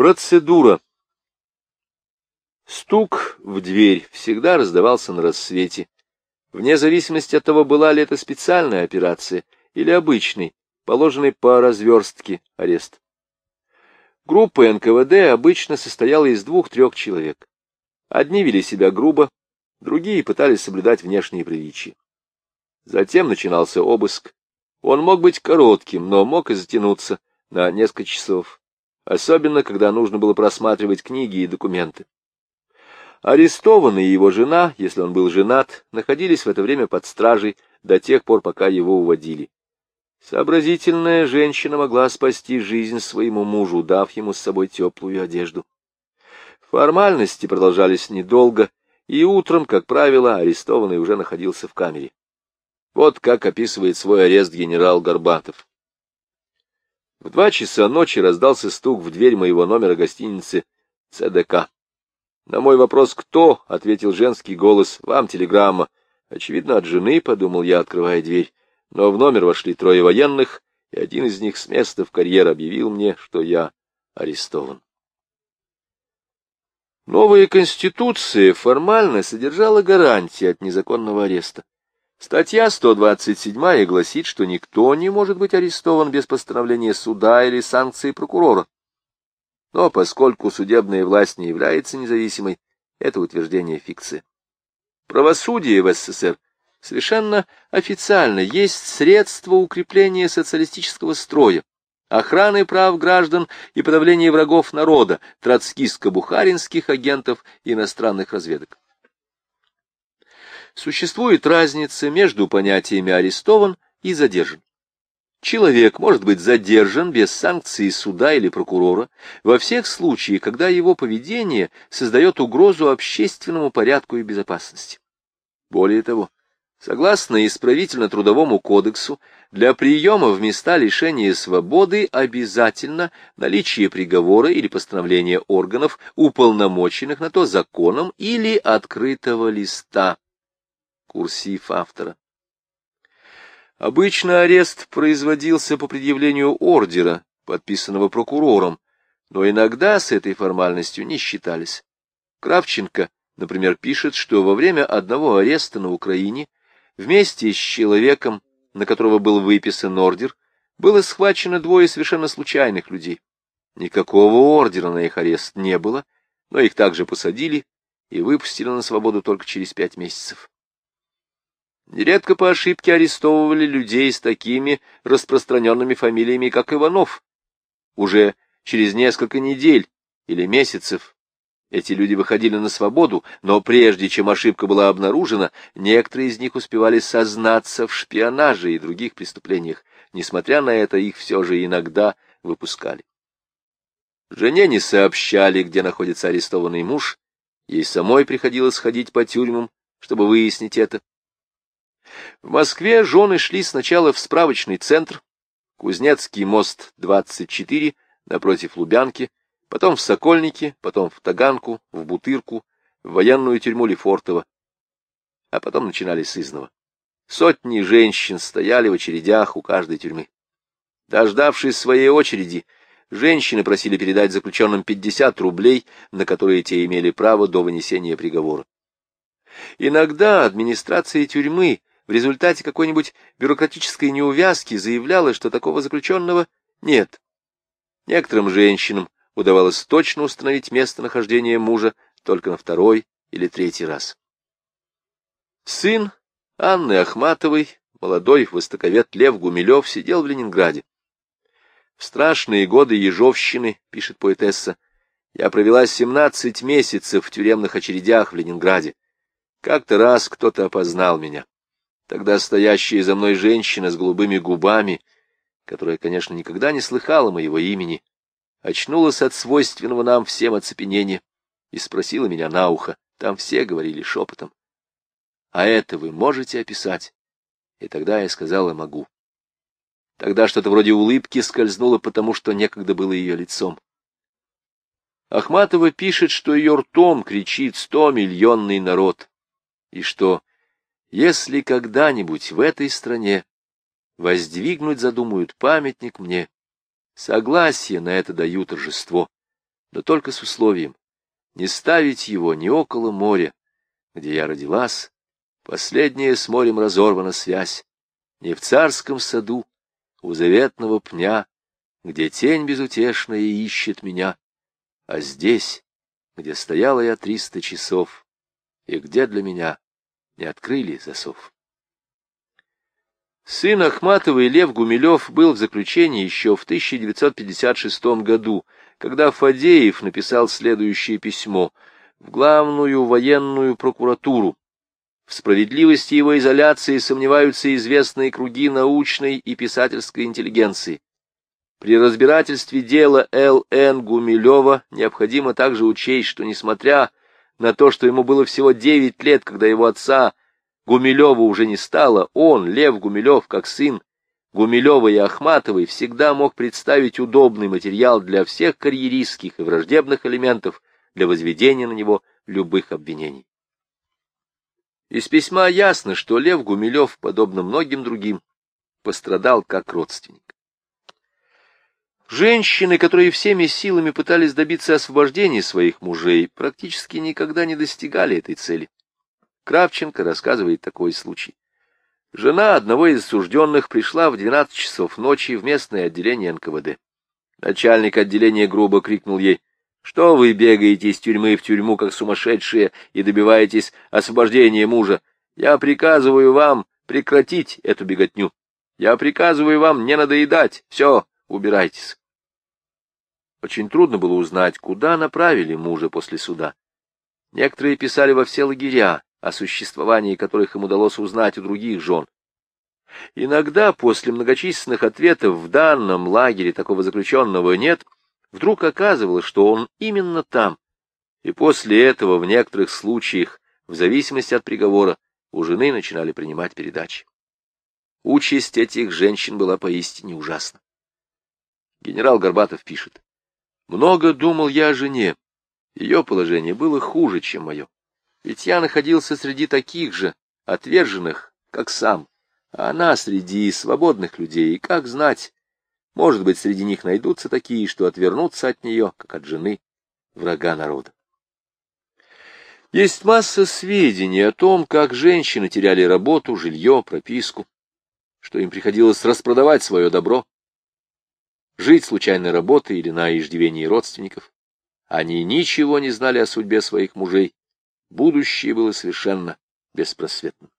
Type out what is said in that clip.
Процедура. Стук в дверь всегда раздавался на рассвете, вне зависимости от того, была ли это специальная операция или обычный, положенный по разверстке арест. Группа НКВД обычно состояла из двух-трех человек. Одни вели себя грубо, другие пытались соблюдать внешние приличия. Затем начинался обыск. Он мог быть коротким, но мог и затянуться на несколько часов, особенно когда нужно было просматривать книги и документы. Арестованный и его жена, если он был женат, находились в это время под стражей до тех пор, пока его уводили. Сообразительная женщина могла спасти жизнь своему мужу, дав ему с собой теплую одежду. Формальности продолжались недолго, и утром, как правило, арестованный уже находился в камере. Вот как описывает свой арест генерал Горбатов. В два часа ночи раздался стук в дверь моего номера гостиницы ЦДК. На мой вопрос «Кто?» — ответил женский голос. «Вам телеграмма». Очевидно, от жены, — подумал я, открывая дверь. Но в номер вошли трое военных, и один из них с места в карьер объявил мне, что я арестован. Новая конституция формально содержала гарантии от незаконного ареста. Статья 127 гласит, что никто не может быть арестован без постановления суда или санкции прокурора. Но поскольку судебная власть не является независимой, это утверждение фикции. Правосудие в СССР совершенно официально есть средство укрепления социалистического строя, охраны прав граждан и подавления врагов народа, троцкистско-бухаринских агентов иностранных разведок. Существует разница между понятиями арестован и задержан. Человек может быть задержан без санкции суда или прокурора во всех случаях, когда его поведение создает угрозу общественному порядку и безопасности. Более того, согласно исправительно-трудовому кодексу, для приема в места лишения свободы обязательно наличие приговора или постановления органов, уполномоченных на то законом или открытого листа. Курсив автора. Обычно арест производился по предъявлению ордера, подписанного прокурором, но иногда с этой формальностью не считались. Кравченко, например, пишет, что во время одного ареста на Украине вместе с человеком, на которого был выписан ордер, было схвачено двое совершенно случайных людей. Никакого ордера на их арест не было, но их также посадили и выпустили на свободу только через пять месяцев. Нередко по ошибке арестовывали людей с такими распространенными фамилиями, как Иванов. Уже через несколько недель или месяцев эти люди выходили на свободу, но прежде чем ошибка была обнаружена, некоторые из них успевали сознаться в шпионаже и других преступлениях. Несмотря на это, их все же иногда выпускали. Жене не сообщали, где находится арестованный муж, ей самой приходилось ходить по тюрьмам, чтобы выяснить это. В Москве жены шли сначала в справочный центр, Кузнецкий мост, 24, напротив Лубянки, потом в Сокольники, потом в Таганку, в Бутырку, в военную тюрьму Лефортово. А потом начинали с изного. Сотни женщин стояли в очередях у каждой тюрьмы. Дождавшись своей очереди, женщины просили передать заключенным 50 рублей, на которые те имели право до вынесения приговора. Иногда администрация тюрьмы в результате какой-нибудь бюрократической неувязки заявляла, что такого заключенного нет. Некоторым женщинам удавалось точно установить местонахождение мужа только на второй или третий раз. Сын Анны Ахматовой, молодой востоковед Лев Гумилев, сидел в Ленинграде. В страшные годы Ежовщины, пишет поэтесса, я провела 17 месяцев в тюремных очередях в Ленинграде. Как-то раз кто-то опознал меня. Тогда стоящая за мной женщина с голубыми губами, которая, конечно, никогда не слыхала моего имени, очнулась от свойственного нам всем оцепенения и спросила меня на ухо. Там все говорили шепотом. «А это вы можете описать?» И тогда я сказала «могу». Тогда что-то вроде улыбки скользнуло, потому что некогда было ее лицом. Ахматова пишет, что ее ртом кричит сто миллионный народ, и что если когда-нибудь в этой стране воздвигнуть задумают памятник мне, согласие на это даю торжество. но только с условием не ставить его ни около моря, где я родилась, последняя с морем разорвана связь, не в царском саду, у заветного пня, где тень безутешная ищет меня, а здесь, где стояла я триста часов, и где для меня не открыли засов. Сын Ахматовой Лев Гумилев был в заключении еще в 1956 году, когда Фадеев написал следующее письмо в главную военную прокуратуру. В справедливости его изоляции сомневаются известные круги научной и писательской интеллигенции. При разбирательстве дела Л.Н. Гумилева необходимо также учесть, что, несмотря на то, что ему было всего девять лет, когда его отца Гумилева уже не стало, он, Лев Гумилев, как сын Гумилева и Ахматовой, всегда мог представить удобный материал для всех карьеристских и враждебных элементов для возведения на него любых обвинений. Из письма ясно, что Лев Гумилев, подобно многим другим, пострадал как родственник. Женщины, которые всеми силами пытались добиться освобождения своих мужей, практически никогда не достигали этой цели. Кравченко рассказывает такой случай. Жена одного из осужденных пришла в 12 часов ночи в местное отделение НКВД. Начальник отделения грубо крикнул ей, «Что вы бегаете из тюрьмы в тюрьму, как сумасшедшие, и добиваетесь освобождения мужа? Я приказываю вам прекратить эту беготню. Я приказываю вам не надоедать. Все, убирайтесь». Очень трудно было узнать, куда направили мужа после суда. Некоторые писали во все лагеря, о существовании которых им удалось узнать у других жен. Иногда после многочисленных ответов в данном лагере такого заключенного нет, вдруг оказывалось, что он именно там, и после этого в некоторых случаях, в зависимости от приговора, у жены начинали принимать передачи. Участь этих женщин была поистине ужасна. Генерал Горбатов пишет. Много думал я о жене. Ее положение было хуже, чем мое. Ведь я находился среди таких же, отверженных, как сам, а она среди свободных людей, и как знать, может быть, среди них найдутся такие, что отвернутся от нее, как от жены, врага народа. Есть масса сведений о том, как женщины теряли работу, жилье, прописку, что им приходилось распродавать свое добро, жить случайной работой или на иждивении родственников. Они ничего не знали о судьбе своих мужей. Будущее было совершенно беспросветным.